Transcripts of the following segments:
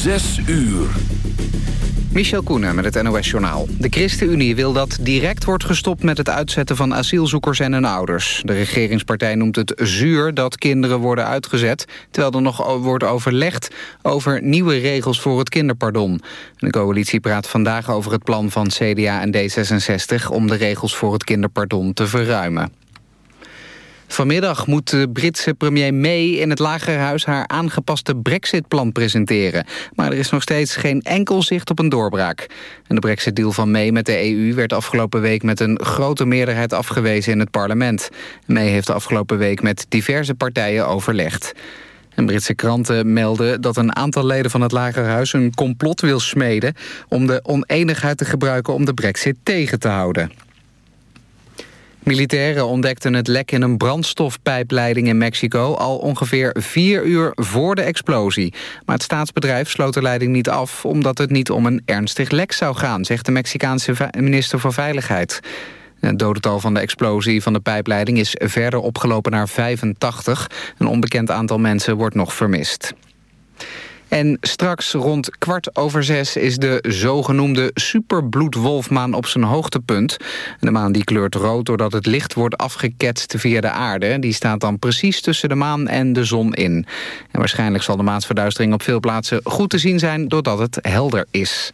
Zes uur. Michel Koenen met het NOS-journaal. De ChristenUnie wil dat direct wordt gestopt met het uitzetten van asielzoekers en hun ouders. De regeringspartij noemt het zuur dat kinderen worden uitgezet... terwijl er nog wordt overlegd over nieuwe regels voor het kinderpardon. De coalitie praat vandaag over het plan van CDA en D66... om de regels voor het kinderpardon te verruimen. Vanmiddag moet de Britse premier May in het Lagerhuis haar aangepaste brexit-plan presenteren. Maar er is nog steeds geen enkel zicht op een doorbraak. En de brexit-deal van May met de EU werd afgelopen week met een grote meerderheid afgewezen in het parlement. May heeft de afgelopen week met diverse partijen overlegd. En Britse kranten melden dat een aantal leden van het Lagerhuis een complot wil smeden om de oneenigheid te gebruiken om de brexit tegen te houden. Militairen ontdekten het lek in een brandstofpijpleiding in Mexico... al ongeveer vier uur voor de explosie. Maar het staatsbedrijf sloot de leiding niet af... omdat het niet om een ernstig lek zou gaan... zegt de Mexicaanse minister van Veiligheid. Het dodental van de explosie van de pijpleiding is verder opgelopen naar 85. Een onbekend aantal mensen wordt nog vermist. En straks rond kwart over zes is de zogenoemde superbloedwolfmaan op zijn hoogtepunt. De maan die kleurt rood doordat het licht wordt afgeketst via de aarde. Die staat dan precies tussen de maan en de zon in. En waarschijnlijk zal de maansverduistering op veel plaatsen goed te zien zijn doordat het helder is.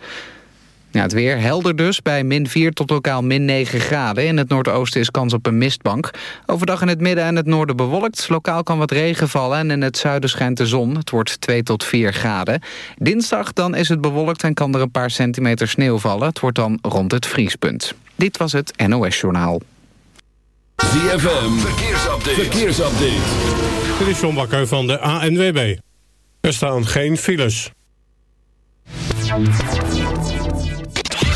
Ja, het weer helder dus, bij min 4 tot lokaal min 9 graden. In het noordoosten is kans op een mistbank. Overdag in het midden en het noorden bewolkt. Lokaal kan wat regen vallen en in het zuiden schijnt de zon. Het wordt 2 tot 4 graden. Dinsdag dan is het bewolkt en kan er een paar centimeter sneeuw vallen. Het wordt dan rond het vriespunt. Dit was het NOS Journaal. ZFM, verkeersupdate. verkeersupdate. Dit is John Bakker van de ANWB. Er staan geen files.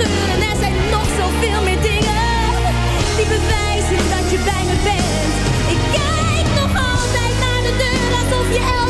er zijn nog zoveel meer dingen die bewijzen dat je bij me bent. Ik kijk nog altijd naar de deur alsof je elke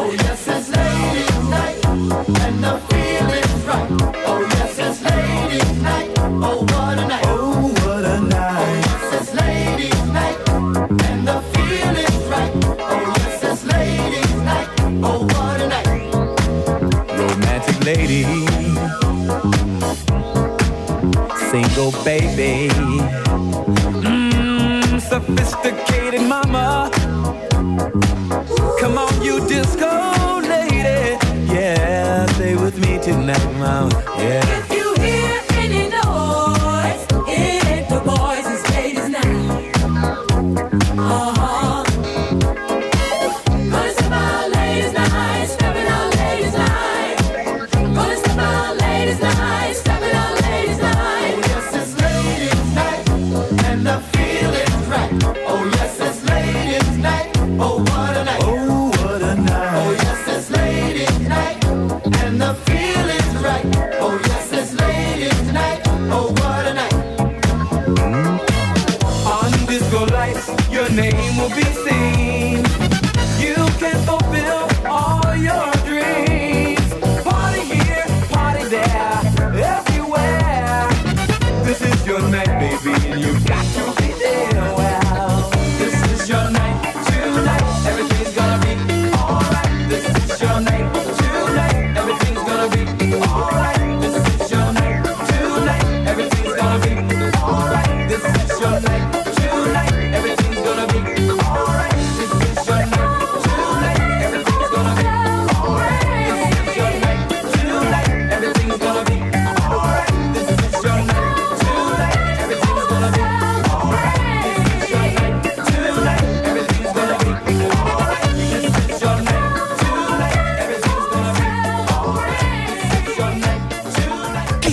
Oh yes. out.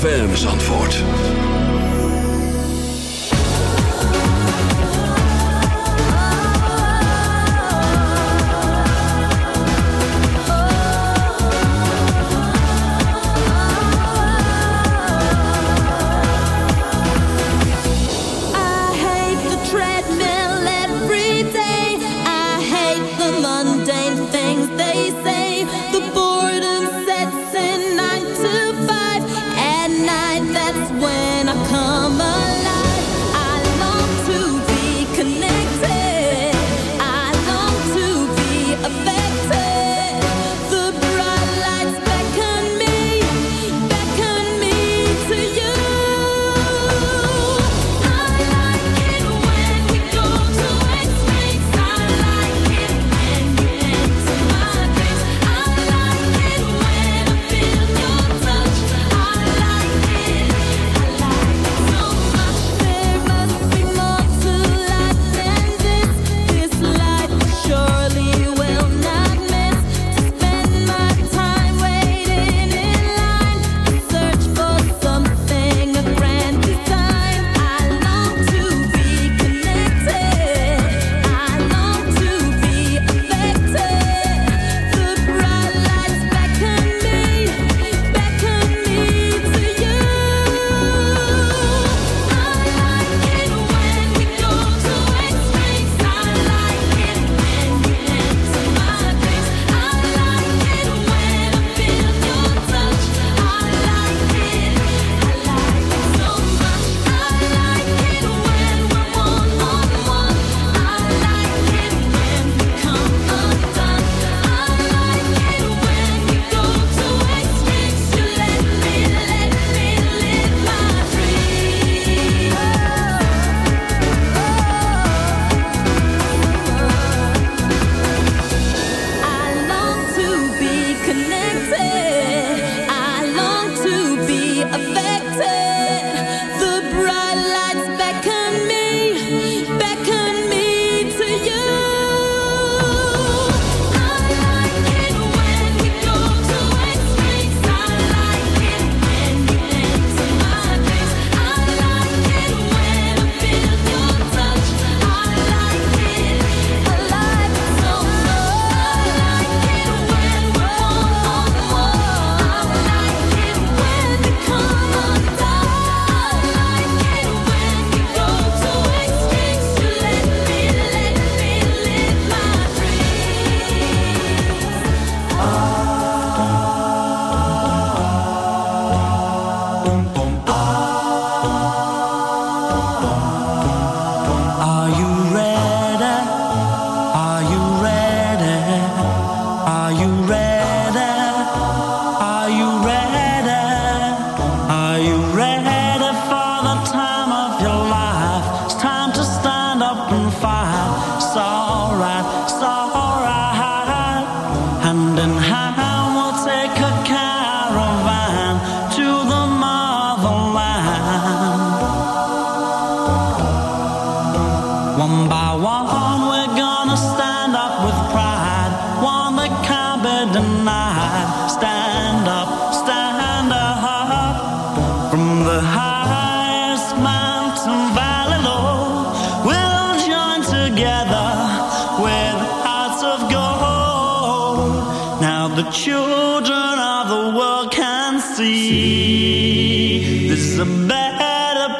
ZFM Zandvoort.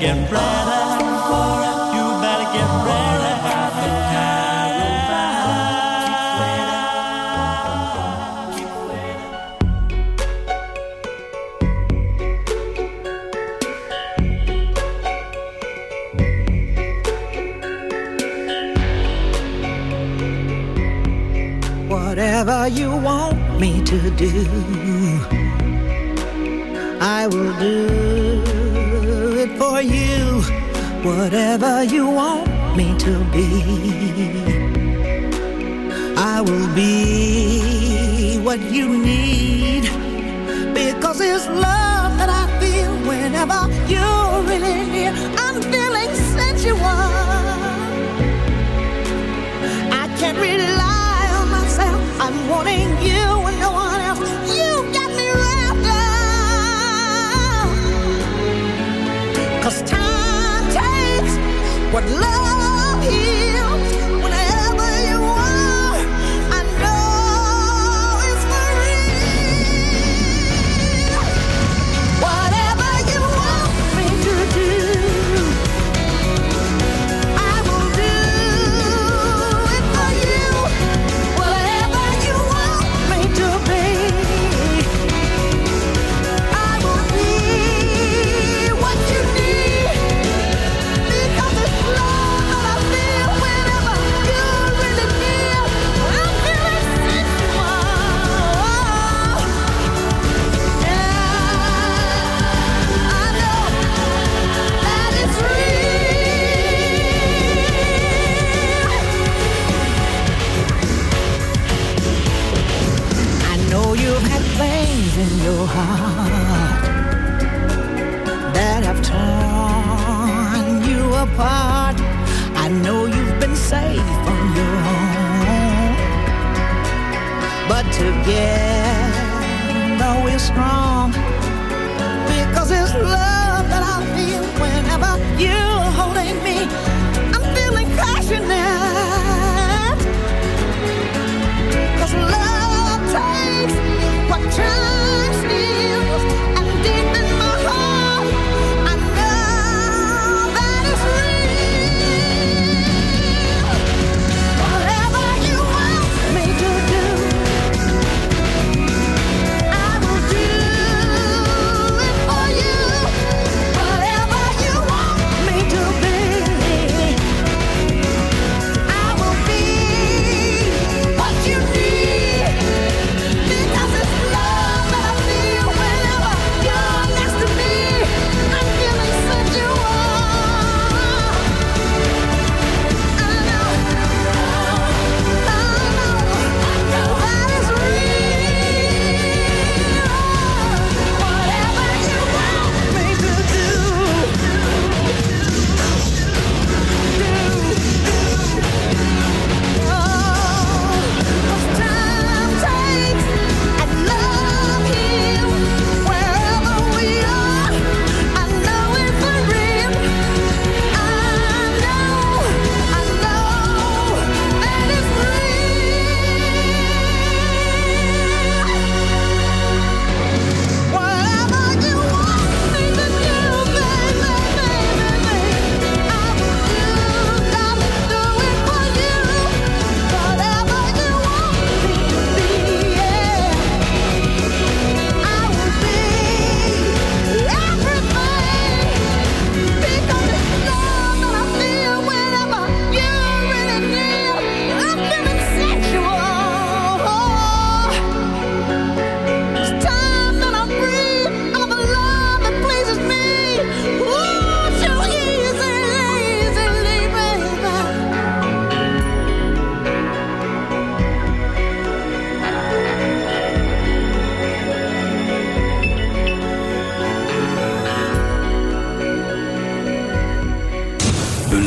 Get. You better get. Whatever you want me to do, I will do Whatever you want me to be, I will be what you need. Because it's love together we're strong. Because it's love that I feel whenever you're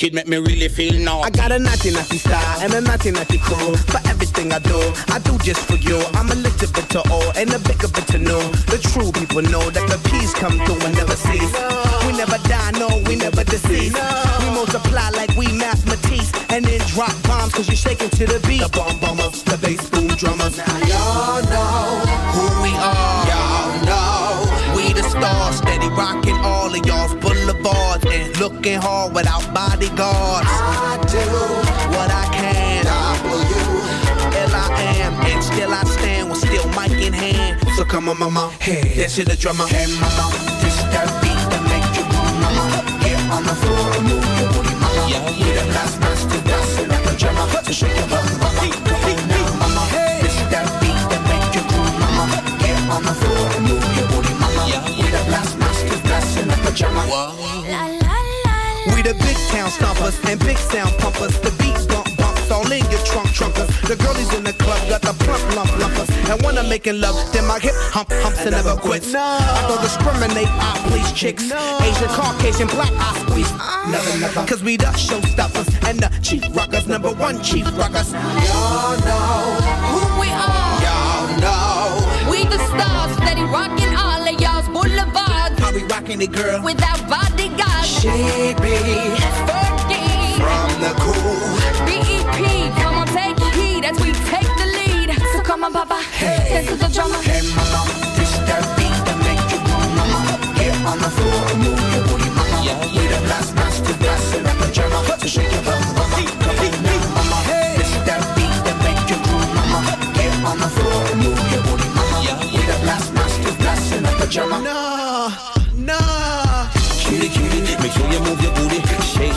Looking, make me really feel naughty. I got a naughty naughty style and a naughty naughty crew. For everything I do, I do just for you. I'm a little bit to all and a bigger bit to know. The true people know that the peace come through and never cease. We never die, no, we never deceive. We multiply like we mathematics and then drop bombs cause you're shaking to the beat. And looking hard without bodyguards. I do what I can. W L I am, and still I stand with still mic in hand. So come on, mama, hey, that's the drummer. Hey, mama, this that beat that make you move, mama. Get on the floor and move your booty, mama. Yeah, yeah. We the last master dancing like a drummer. So shake your bum, the big town stompers and big sound pumpers. The beat bump bumps all in your trunk trunkers. The girlies in the club got the plump lump lumpers. And when I'm making love, then my hip hump humps and never quits. I don't discriminate, I please chicks. Asian, Caucasian, black, I squeeze. Never, never. Cause we the showstoppers and the chief rockers, number one chief rockers. Y'all know Who we are. Y'all know. We the stars, steady rocking all of y'all's boulevards. How we rocking it, girl? Without bodyguards. She be Fergie. From the cool. BEP, come on, take heed as we take the lead. So come on, Papa, Hey. this is the drummer. Hey, mama, this that beat that make you move, mama. Get on the floor and move your booty, mama. We the last master blasting like a drummer. So shake your bum, mama. Come on now, mama. This that beat that make you groove, mama. Get on the floor and move your booty, mama. We the last master blasting like a drummer. Nah, nah. Cutie, cutie, make sure you move your booty. Shake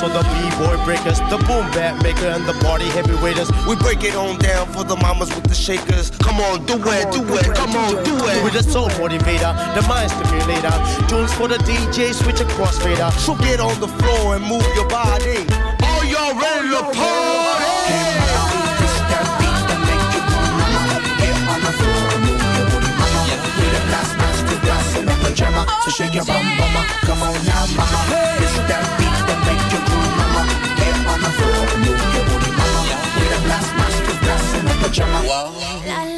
also the b-boy breakers, the boom bat maker, and the party heavyweighters. We break it on down for the mamas with the shakers. Come on, do it, do it, come on, do it. With the soul motivator, the mind stimulator. Tunes for the DJ, switch across fader. So get on the floor and move your body. Are y'all ready to party? So shake your bum, mama. Come on now, mama. It's blast